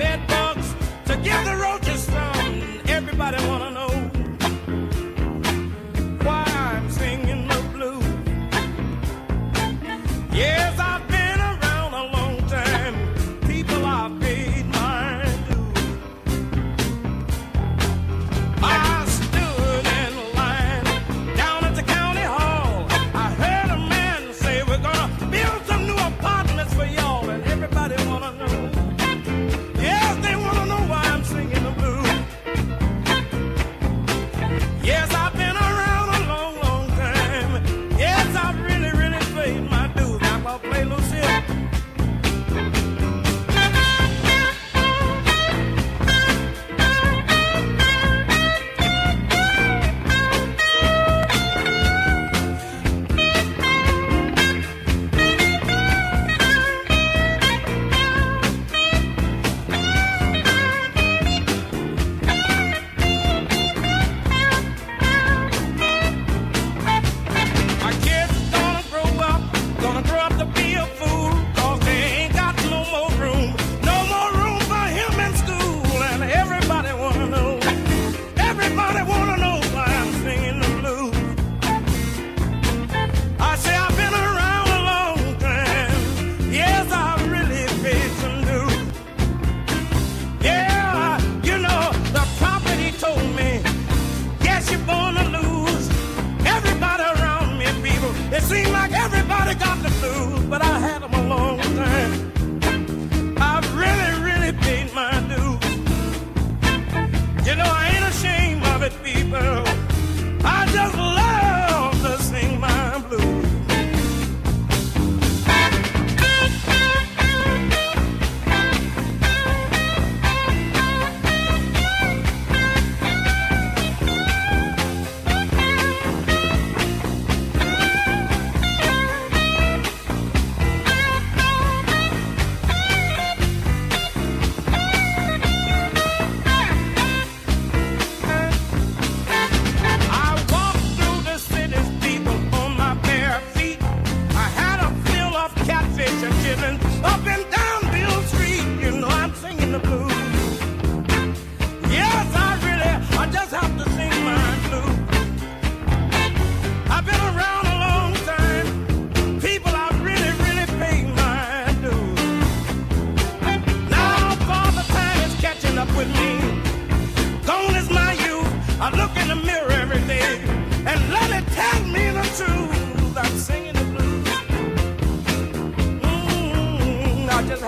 tell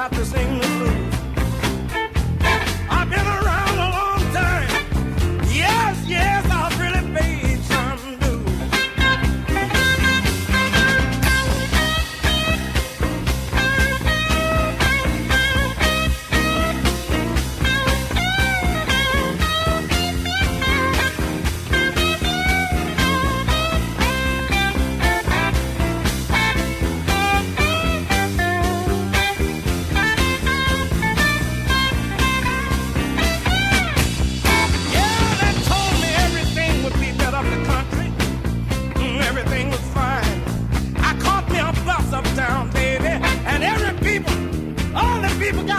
have to sing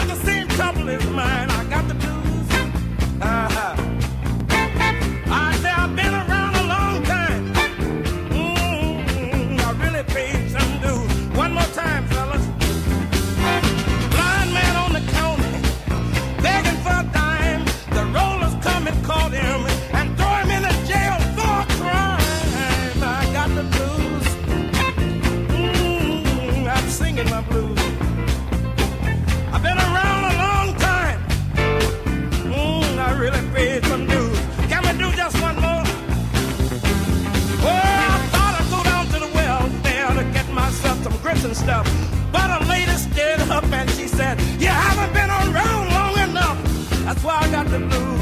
the same trouble is mine. Can we do just one more? Oh, I thought I'd go down to the well to get myself some stuff. But a lady stood up and she said, You haven't been around long enough. That's why I got the blues.